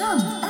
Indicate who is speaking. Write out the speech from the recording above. Speaker 1: John.